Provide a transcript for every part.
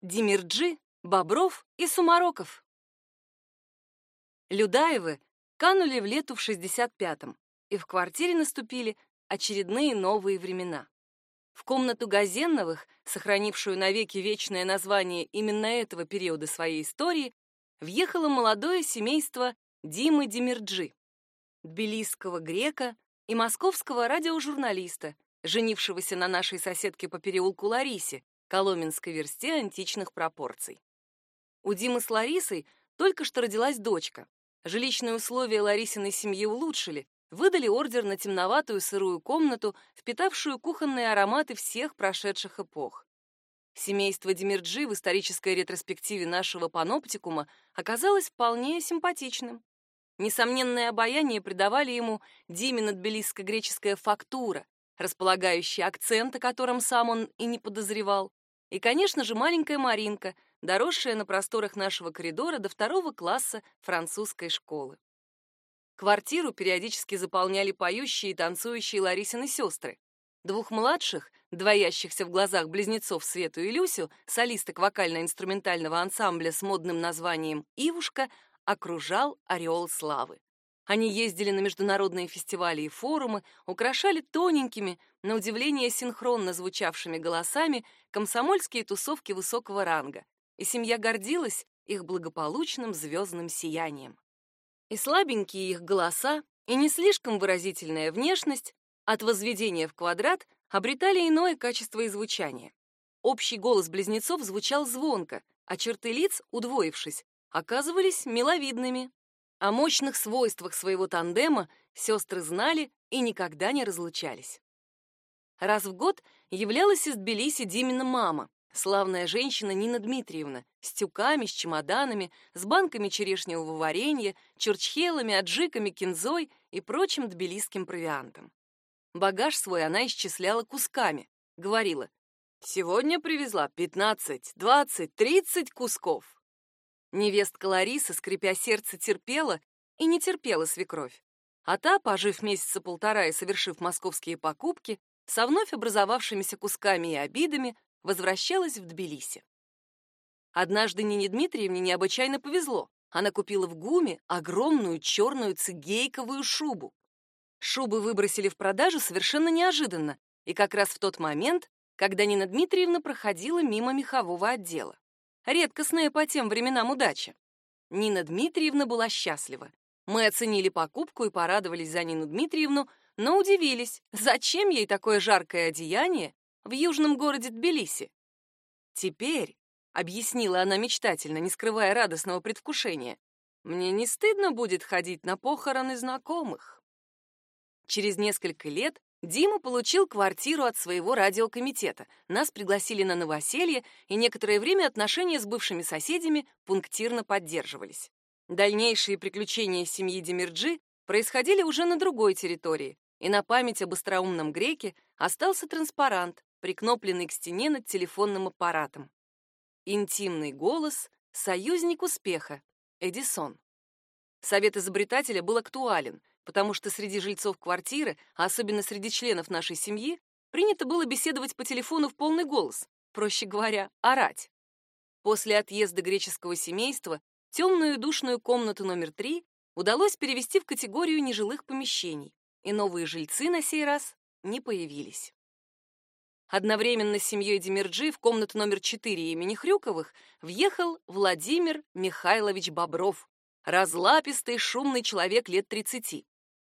Демирджи, Бобров и Сумароков. Людаевы канули в лету в 65-м, и в квартире наступили очередные новые времена. В комнату Газенновых, сохранившую навеки вечное название именно этого периода своей истории, въехало молодое семейство Димы Демирджи, тбилисского грека и московского радиожурналиста, женившегося на нашей соседке по переулку Ларисе, коломенской версте античных пропорций. У Димы с Ларисой только что родилась дочка. Жилищные условия Ларисиной семьи улучшили, выдали ордер на темноватую сырую комнату, впитавшую кухонные ароматы всех прошедших эпох. Семейство Демирджи в исторической ретроспективе нашего паноптикума оказалось вполне симпатичным. Несомненное обаяние придавали ему Димина тбилисско-греческая фактура, располагающая акцент, о котором сам он и не подозревал, и, конечно же, маленькая Маринка, доросшая на просторах нашего коридора до второго класса французской школы. Квартиру периодически заполняли поющие и танцующие Ларисины сестры. Двух младших, двоящихся в глазах близнецов Свету и Люсю, солисток вокально-инструментального ансамбля с модным названием «Ивушка», окружал ореол славы. Они ездили на международные фестивали и форумы, украшали тоненькими, на удивление синхронно звучавшими голосами комсомольские тусовки высокого ранга, и семья гордилась их благополучным звездным сиянием. И слабенькие их голоса, и не слишком выразительная внешность от возведения в квадрат обретали иное качество и звучание. Общий голос близнецов звучал звонко, а черты лиц, удвоившись, оказывались миловидными. О мощных свойствах своего тандема сестры знали и никогда не разлучались. Раз в год являлась из Тбилиси Димина мама, славная женщина Нина Дмитриевна, с тюками, с чемоданами, с банками черешневого варенья, чурчхелами, аджиками, кинзой и прочим тбилисским провиантом. Багаж свой она исчисляла кусками, говорила, «Сегодня привезла 15, 20, 30 кусков». Невестка Лариса, скрипя сердце, терпела и не терпела свекровь. А та, пожив месяца полтора и совершив московские покупки, со вновь образовавшимися кусками и обидами возвращалась в Тбилиси. Однажды Нине Дмитриевне необычайно повезло. Она купила в ГУМе огромную черную цигейковую шубу. Шубы выбросили в продажу совершенно неожиданно, и как раз в тот момент, когда Нина Дмитриевна проходила мимо мехового отдела. Редкостная по тем временам удача. Нина Дмитриевна была счастлива. Мы оценили покупку и порадовались за Нину Дмитриевну, но удивились, зачем ей такое жаркое одеяние в южном городе Тбилиси. Теперь, объяснила она мечтательно, не скрывая радостного предвкушения, мне не стыдно будет ходить на похороны знакомых. Через несколько лет Дима получил квартиру от своего радиокомитета. Нас пригласили на новоселье, и некоторое время отношения с бывшими соседями пунктирно поддерживались. Дальнейшие приключения семьи Демирджи происходили уже на другой территории, и на память об остроумном греке остался транспарант, прикнопленный к стене над телефонным аппаратом. Интимный голос — союзник успеха, Эдисон. Совет изобретателя был актуален, потому что среди жильцов квартиры, а особенно среди членов нашей семьи, принято было беседовать по телефону в полный голос, проще говоря, орать. После отъезда греческого семейства темную и душную комнату номер три удалось перевести в категорию нежилых помещений, и новые жильцы на сей раз не появились. Одновременно с семьей Демирджи в комнату номер 4 имени Хрюковых въехал Владимир Михайлович Бобров, разлапистый шумный человек лет 30.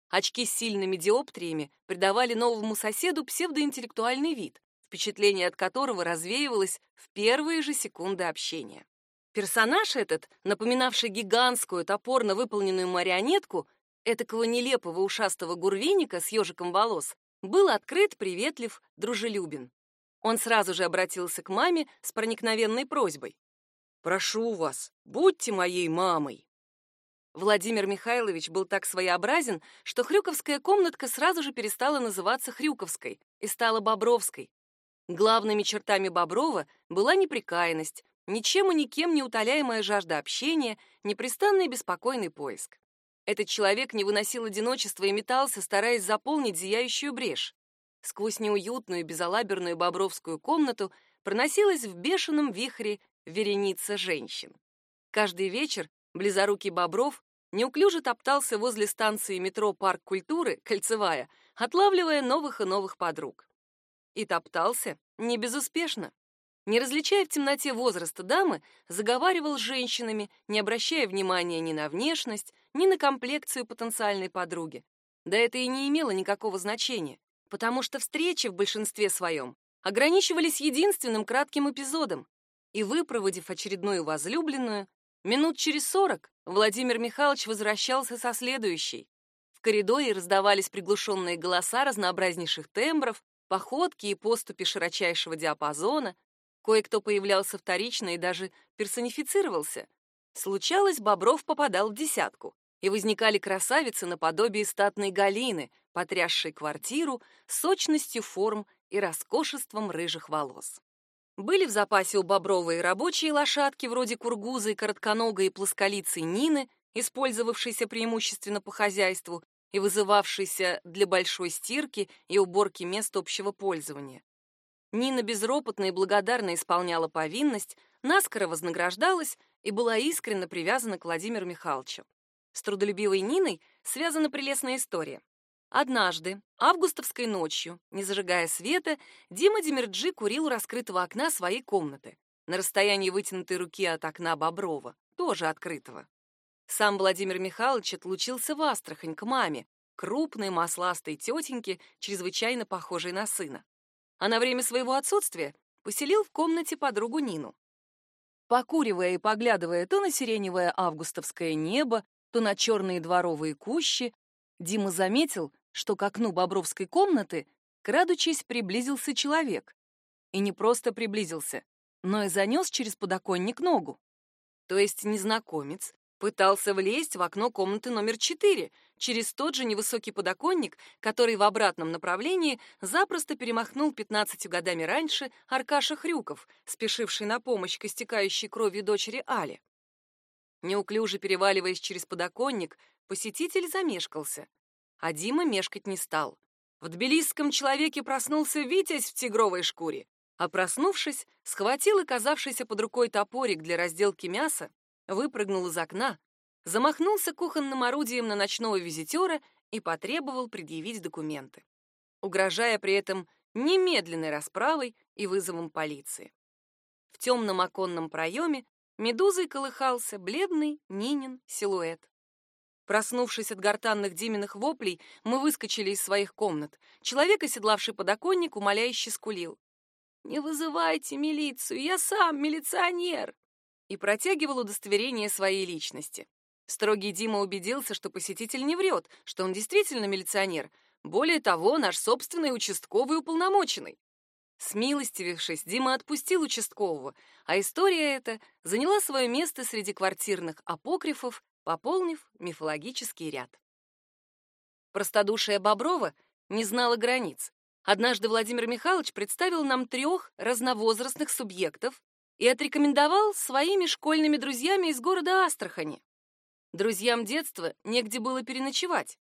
Очки с сильными диоптриями придавали новому соседу псевдоинтеллектуальный вид, впечатление от которого развеивалось в первые же секунды общения. Персонаж этот, напоминавший гигантскую топорно выполненную марионетку, этакого нелепого ушастого гурвиника с ежиком волос, был открыт, приветлив, дружелюбен. Он сразу же обратился к маме с проникновенной просьбой. «Прошу вас, будьте моей мамой!» Владимир Михайлович был так своеобразен, что Хрюковская комнатка сразу же перестала называться Хрюковской и стала Бобровской. Главными чертами Боброва была неприкаянность, ничем и никем не утоляемая жажда общения, непрестанный беспокойный поиск. Этот человек не выносил одиночества и метался, стараясь заполнить зияющую брешь. Сквозь неуютную безалаберную бобровскую комнату проносилась в бешеном вихре вереница женщин. Каждый вечер близорукий Бобров неуклюже топтался возле станции метро «Парк культуры» Кольцевая, отлавливая новых и новых подруг. И топтался не безуспешно. Не различая в темноте возраста дамы, заговаривал с женщинами, не обращая внимания ни на внешность, ни на комплекцию потенциальной подруги. Да это и не имело никакого значения, потому что встречи в большинстве своем ограничивались единственным кратким эпизодом. И выпроводив очередную возлюбленную, минут через сорок Владимир Михайлович возвращался со следующей. В коридоре раздавались приглушенные голоса разнообразнейших тембров, походки и поступи широчайшего диапазона, Кое-кто появлялся вторично и даже персонифицировался. Случалось, Бобров попадал в десятку, и возникали красавицы наподобие статной Галины, потрясшей квартиру сочностью форм и роскошеством рыжих волос. Были в запасе у Боброва и рабочие лошадки вроде кургузы коротконогой и плосколицей Нины, использовавшейся преимущественно по хозяйству и вызывавшейся для большой стирки и уборки мест общего пользования. Нина безропотно и благодарно исполняла повинность, наскоро вознаграждалась и была искренне привязана к Владимиру Михайловичу. С трудолюбивой Ниной связана прелестная история. Однажды, августовской ночью, не зажигая света, Дима Демирджи курил у раскрытого окна своей комнаты, на расстоянии вытянутой руки от окна Боброва, тоже открытого. Сам Владимир Михайлович отлучился в Астрахань к маме, крупной масластой тетеньке, чрезвычайно похожей на сына а на время своего отсутствия поселил в комнате подругу Нину. Покуривая и поглядывая то на сиреневое августовское небо, то на черные дворовые кущи, Дима заметил, что к окну Бобровской комнаты, крадучись, приблизился человек. И не просто приблизился, но и занес через подоконник ногу. То есть незнакомец Пытался влезть в окно комнаты номер 4 через тот же невысокий подоконник, который в обратном направлении запросто перемахнул 15 годами раньше Аркаша Хрюков, спешивший на помощь к истекающей кровью дочери Али. Неуклюже переваливаясь через подоконник, посетитель замешкался, а Дима мешкать не стал. В тбилисском человеке проснулся Витязь в тигровой шкуре, а проснувшись, схватил оказавшийся под рукой топорик для разделки мяса выпрыгнул из окна, замахнулся кухонным орудием на ночного визитера и потребовал предъявить документы, угрожая при этом немедленной расправой и вызовом полиции. В темном оконном проеме медузой колыхался бледный Нинин силуэт. Проснувшись от гортанных Диминых воплей, мы выскочили из своих комнат. Человек, оседлавший подоконник, умоляюще скулил. «Не вызывайте милицию, я сам милиционер!» и протягивал удостоверение своей личности. Строгий Дима убедился, что посетитель не врет, что он действительно милиционер. Более того, наш собственный участковый уполномоченный. Смилостивившись, Дима отпустил участкового, а история эта заняла свое место среди квартирных апокрифов, пополнив мифологический ряд. Простодушие Боброва не знало границ. Однажды Владимир Михайлович представил нам трех разновозрастных субъектов, и отрекомендовал своими школьными друзьями из города Астрахани. Друзьям детства негде было переночевать.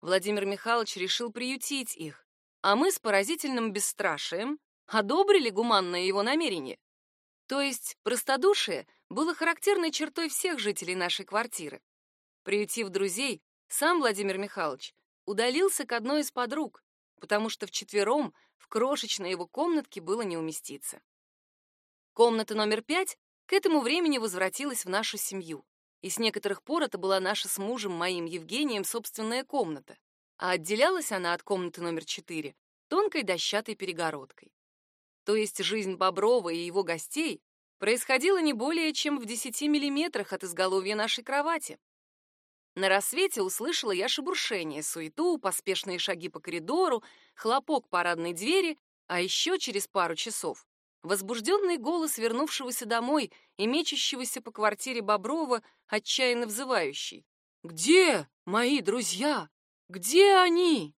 Владимир Михайлович решил приютить их, а мы с поразительным бесстрашием одобрили гуманное его намерение. То есть простодушие было характерной чертой всех жителей нашей квартиры. Приютив друзей, сам Владимир Михайлович удалился к одной из подруг, потому что вчетвером в крошечной его комнатке было не уместиться. Комната номер пять к этому времени возвратилась в нашу семью, и с некоторых пор это была наша с мужем, моим Евгением, собственная комната, а отделялась она от комнаты номер четыре тонкой дощатой перегородкой. То есть жизнь Боброва и его гостей происходила не более чем в десяти миллиметрах от изголовья нашей кровати. На рассвете услышала я шебуршение, суету, поспешные шаги по коридору, хлопок парадной двери, а еще через пару часов Возбужденный голос вернувшегося домой и мечущегося по квартире Боброва, отчаянно взывающий. «Где мои друзья? Где они?»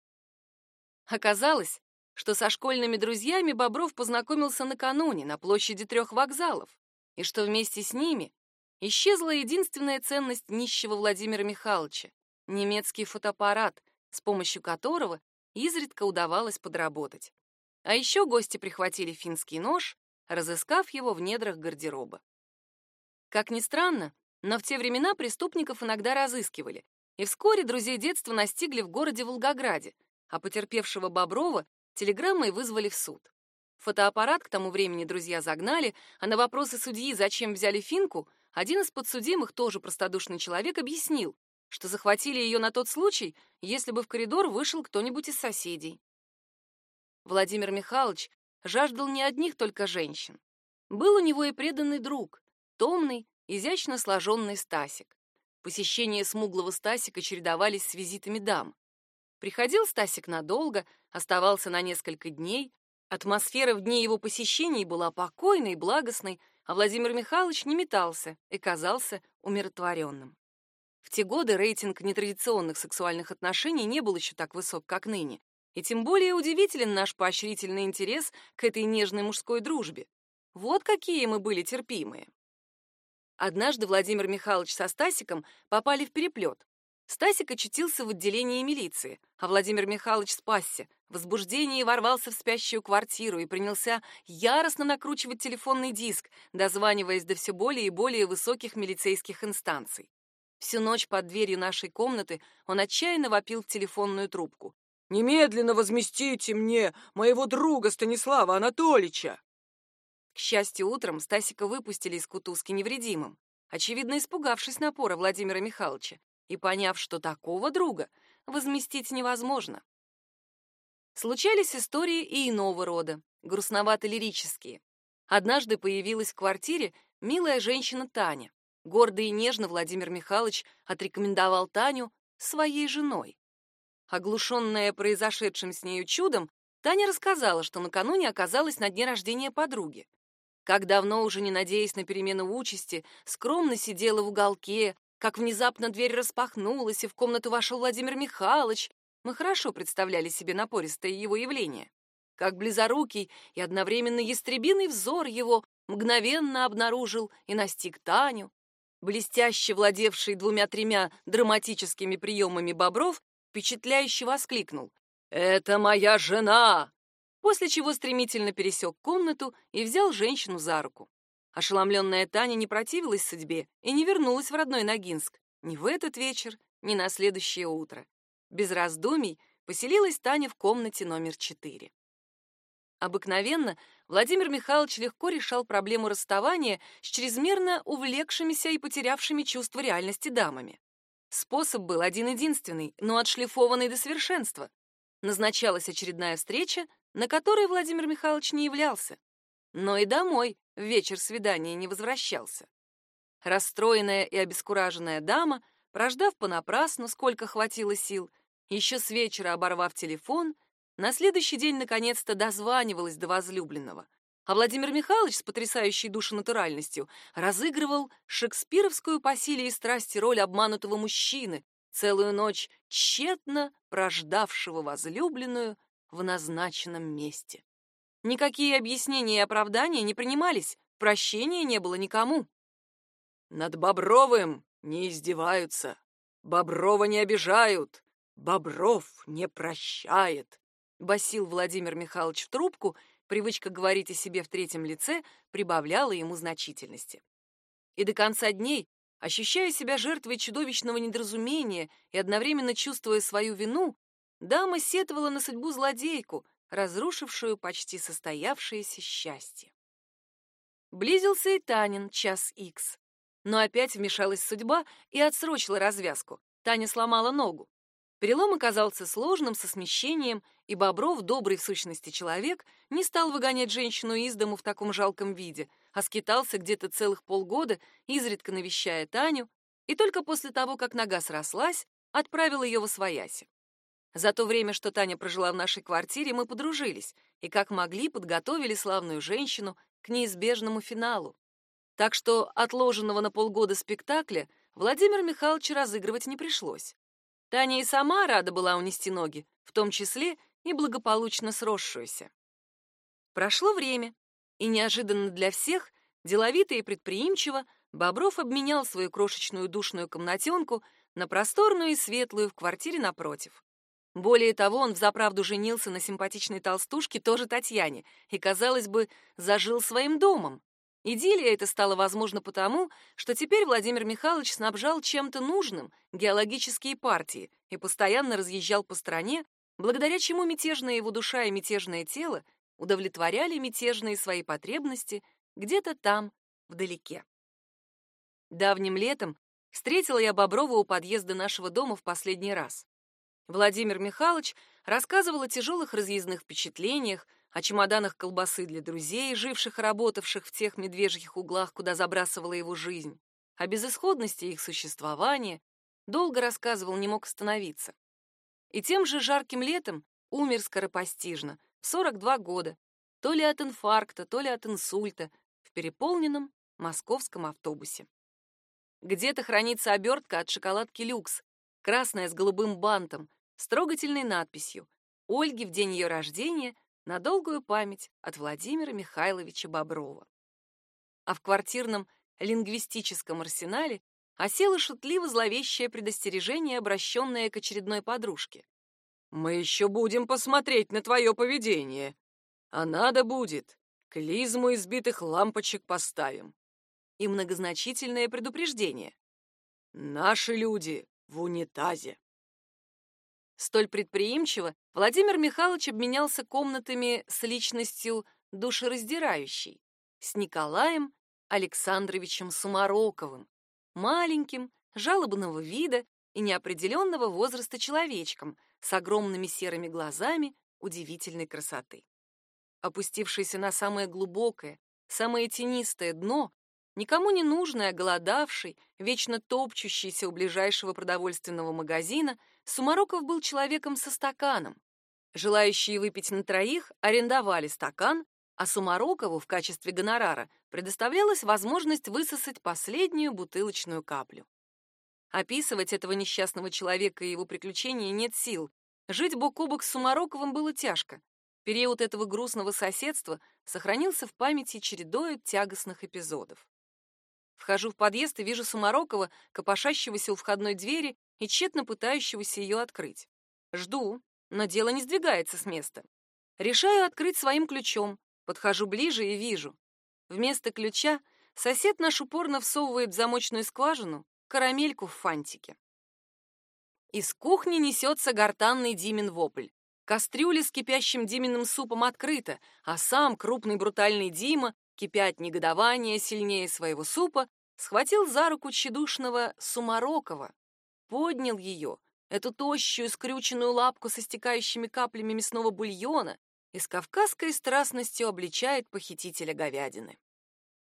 Оказалось, что со школьными друзьями Бобров познакомился накануне на площади трех вокзалов, и что вместе с ними исчезла единственная ценность нищего Владимира Михайловича — немецкий фотоаппарат, с помощью которого изредка удавалось подработать. А еще гости прихватили финский нож, разыскав его в недрах гардероба. Как ни странно, но в те времена преступников иногда разыскивали, и вскоре друзей детства настигли в городе Волгограде, а потерпевшего Боброва телеграммой вызвали в суд. Фотоаппарат к тому времени друзья загнали, а на вопросы судьи, зачем взяли Финку, один из подсудимых, тоже простодушный человек, объяснил, что захватили ее на тот случай, если бы в коридор вышел кто-нибудь из соседей. Владимир Михайлович жаждал не одних только женщин. Был у него и преданный друг, томный, изящно сложенный Стасик. Посещения смуглого Стасика чередовались с визитами дам. Приходил Стасик надолго, оставался на несколько дней. Атмосфера в дни его посещений была покойной, благостной, а Владимир Михайлович не метался и казался умиротворенным. В те годы рейтинг нетрадиционных сексуальных отношений не был еще так высок, как ныне, и тем более удивителен наш поощрительный интерес к этой нежной мужской дружбе. Вот какие мы были терпимые. Однажды Владимир Михайлович со Стасиком попали в переплет. Стасик очутился в отделении милиции, а Владимир Михайлович спасся. В возбуждении ворвался в спящую квартиру и принялся яростно накручивать телефонный диск, дозваниваясь до все более и более высоких милицейских инстанций. Всю ночь под дверью нашей комнаты он отчаянно вопил в телефонную трубку. «Немедленно возместите мне моего друга Станислава Анатольевича!» К счастью, утром Стасика выпустили из кутузки невредимым, очевидно испугавшись напора Владимира Михайловича и поняв, что такого друга возместить невозможно. Случались истории и иного рода, грустновато-лирические. Однажды появилась в квартире милая женщина Таня. Гордо и нежно Владимир Михайлович отрекомендовал Таню своей женой. Оглушенная произошедшим с нею чудом, Таня рассказала, что накануне оказалась на дне рождения подруги. Как давно уже не надеясь на перемену участи, скромно сидела в уголке, как внезапно дверь распахнулась, и в комнату вошел Владимир Михайлович. Мы хорошо представляли себе напористое его явление. Как близорукий и одновременно ястребиный взор его мгновенно обнаружил и настиг Таню. Блестяще владевший двумя-тремя драматическими приемами Бобров впечатляюще воскликнул. «Это моя жена!» После чего стремительно пересек комнату и взял женщину за руку. Ошеломленная Таня не противилась судьбе и не вернулась в родной Ногинск ни в этот вечер, ни на следующее утро. Без раздумий поселилась Таня в комнате номер четыре. Обыкновенно Владимир Михайлович легко решал проблему расставания с чрезмерно увлекшимися и потерявшими чувство реальности дамами. Способ был один-единственный, но отшлифованный до совершенства. Назначалась очередная встреча, на которой Владимир Михайлович не являлся. Но и домой в вечер свидания не возвращался. Расстроенная и обескураженная дама, прождав понапрасну, сколько хватило сил, еще с вечера оборвав телефон, на следующий день наконец-то дозванивалась до возлюбленного. А Владимир Михайлович с потрясающей душенатуральностью разыгрывал шекспировскую по силе и страсти роль обманутого мужчины, целую ночь тщетно прождавшего возлюбленную в назначенном месте. Никакие объяснения и оправдания не принимались, прощения не было никому. Над Бобровым не издеваются, Боброва не обижают, Бобров не прощает, басил Владимир Михайлович в трубку, привычка говорить о себе в третьем лице прибавляла ему значительности. И до конца дней, ощущая себя жертвой чудовищного недоразумения и одновременно чувствуя свою вину, дама сетовала на судьбу злодейку, разрушившую почти состоявшееся счастье. Близился и Танин час икс. Но опять вмешалась судьба и отсрочила развязку. Таня сломала ногу. Перелом оказался сложным, со смещением, и Бобров, добрый в сущности человек, не стал выгонять женщину из дому в таком жалком виде, а скитался где-то целых полгода, изредка навещая Таню, и только после того, как нога срослась, отправил ее в освояси. За то время, что Таня прожила в нашей квартире, мы подружились и как могли подготовили славную женщину к неизбежному финалу. Так что отложенного на полгода спектакля Владимир Михайлович разыгрывать не пришлось. Таня и сама рада была унести ноги, в том числе и благополучно сросшуюся. Прошло время, и неожиданно для всех, деловито и предприимчиво, Бобров обменял свою крошечную душную комнатенку на просторную и светлую в квартире напротив. Более того, он взаправду женился на симпатичной толстушке, тоже Татьяне, и, казалось бы, зажил своим домом. Идиллия это стала возможна потому, что теперь Владимир Михайлович снабжал чем-то нужным геологические партии и постоянно разъезжал по стране, благодаря чему мятежная его душа и мятежное тело удовлетворяли мятежные свои потребности где-то там, вдалеке. Давним летом встретила я Боброва у подъезда нашего дома в последний раз. Владимир Михайлович рассказывал о тяжелых разъездных впечатлениях, о чемоданах колбасы для друзей, живших и работавших в тех медвежьих углах, куда забрасывала его жизнь, о безысходности их существования, долго рассказывал, не мог остановиться. И тем же жарким летом умер скоропостижно, в 42 года, то ли от инфаркта, то ли от инсульта, в переполненном московском автобусе. Где-то хранится обертка от шоколадки «Люкс», красная с голубым бантом, с трогательной надписью «Ольге в день ее рождения на долгую память от Владимира Михайловича Боброва». А в квартирном лингвистическом арсенале осело шутливо зловещее предостережение, обращенное к очередной подружке. «Мы еще будем посмотреть на твое поведение. А надо будет, клизму избитых лампочек поставим». И многозначительное предупреждение. «Наши люди в унитазе». Столь предприимчиво Владимир Михайлович обменялся комнатами с личностью душераздирающей, с Николаем Александровичем Сумароковым, маленьким, жалобного вида и неопределенного возраста человечком с огромными серыми глазами удивительной красоты. Опустившийся на самое глубокое, самое тенистое дно, никому не нужный, оголодавший, вечно топчущийся у ближайшего продовольственного магазина, Сумароков был человеком со стаканом. Желающие выпить на троих арендовали стакан, а Сумарокову в качестве гонорара предоставлялась возможность высосать последнюю бутылочную каплю. Описывать этого несчастного человека и его приключения нет сил. Жить бок о бок с Сумароковым было тяжко. Период этого грустного соседства сохранился в памяти чередою тягостных эпизодов. Вхожу в подъезд и вижу Сумарокова, копошащегося у входной двери и тщетно пытающегося ее открыть. Жду, но дело не сдвигается с места. Решаю открыть своим ключом, подхожу ближе и вижу. Вместо ключа сосед наш упорно всовывает в замочную скважину карамельку в фантике. Из кухни несется гортанный Димин вопль. Кастрюля с кипящим Диминым супом открыта, а сам крупный брутальный Дима кипя от негодования сильнее своего супа, схватил за руку тщедушного Сумарокова, поднял ее, эту тощую скрюченную лапку со стекающими каплями мясного бульона, и с кавказской страстностью обличает похитителя говядины.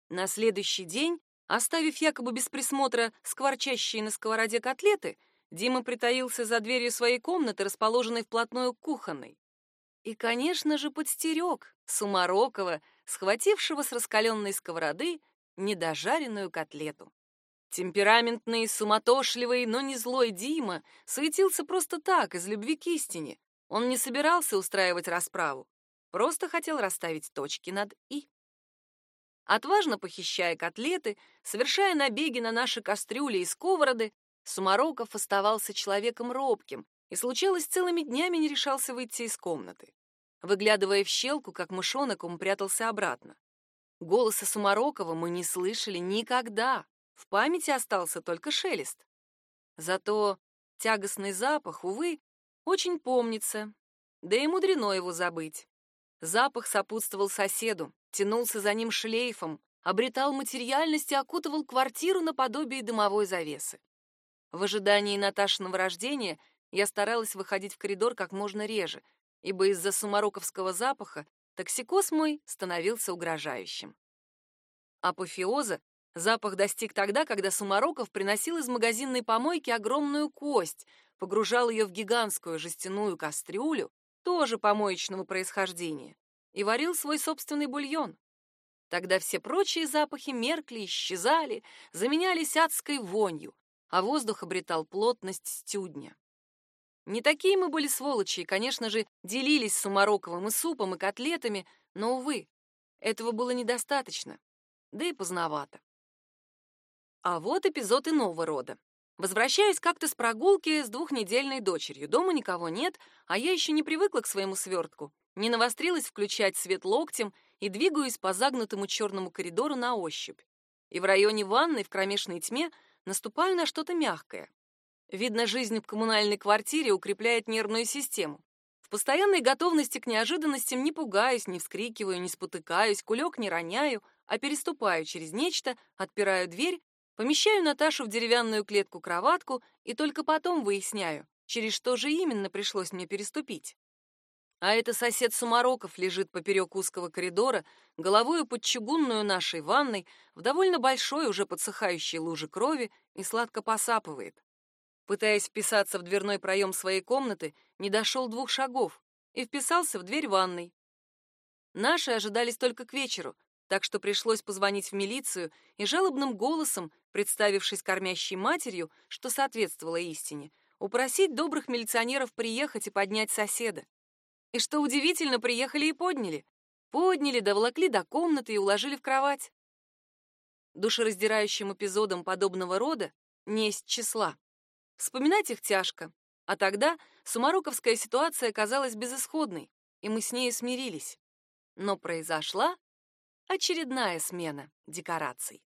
На следующий день, оставив якобы без присмотра скворчащие на сковороде котлеты, Дима притаился за дверью своей комнаты, расположенной вплотную к кухонной. И, конечно же, подстерег Сумарокова, схватившего с раскаленной сковороды недожаренную котлету. Темпераментный, суматошливый, но не злой Дима суетился просто так, из любви к истине. Он не собирался устраивать расправу, просто хотел расставить точки над «и». Отважно похищая котлеты, совершая набеги на наши кастрюли и сковороды, Сумароков оставался человеком робким, и случалось целыми днями не решался выйти из комнаты. Выглядывая в щелку, как мышонок, он прятался обратно. Голоса Сумарокова мы не слышали никогда. В памяти остался только шелест. Зато тягостный запах, увы, очень помнится. Да и мудрено его забыть. Запах сопутствовал соседу, тянулся за ним шлейфом, обретал материальность и окутывал квартиру наподобие дымовой завесы. В ожидании Наташиного рождения я старалась выходить в коридор как можно реже, ибо из-за сумароковского запаха токсикоз мой становился угрожающим. Апофеоза запах достиг тогда, когда Сумароков приносил из магазинной помойки огромную кость, погружал ее в гигантскую жестяную кастрюлю, тоже помоечного происхождения, и варил свой собственный бульон. Тогда все прочие запахи меркли, исчезали, заменялись адской вонью, а воздух обретал плотность стюдня. Не такие мы были сволочи, и, конечно же, делились Сумароковым и супом, и котлетами, но, увы, этого было недостаточно, да и поздновато. А вот эпизод иного рода. Возвращаюсь как-то с прогулки с двухнедельной дочерью. Дома никого нет, а я еще не привыкла к своему свертку, не навострилась включать свет локтем и двигаюсь по загнутому черному коридору на ощупь. И в районе ванной в кромешной тьме наступаю на что-то мягкое. Видно, жизнь в коммунальной квартире укрепляет нервную систему. В постоянной готовности к неожиданностям не пугаюсь, не вскрикиваю, не спотыкаюсь, кулек не роняю, а переступаю через нечто, отпираю дверь, помещаю Наташу в деревянную клетку-кроватку и только потом выясняю, через что же именно пришлось мне переступить. А это сосед Сумароков лежит поперек узкого коридора, головою под чугунную нашей ванной, в довольно большой, уже подсыхающей луже крови и сладко посапывает. Пытаясь вписаться в дверной проем своей комнаты, не дошел двух шагов и вписался в дверь ванной. Наши ожидались только к вечеру, так что пришлось позвонить в милицию и жалобным голосом, представившись кормящей матерью, что соответствовало истине, упросить добрых милиционеров приехать и поднять соседа. И что удивительно, приехали и подняли. Подняли, доволокли до комнаты и уложили в кровать. Душераздирающим эпизодом подобного рода не есть числа. Вспоминать их тяжко, а тогда сумароковская ситуация казалась безысходной, и мы с ней смирились. Но произошла очередная смена декораций.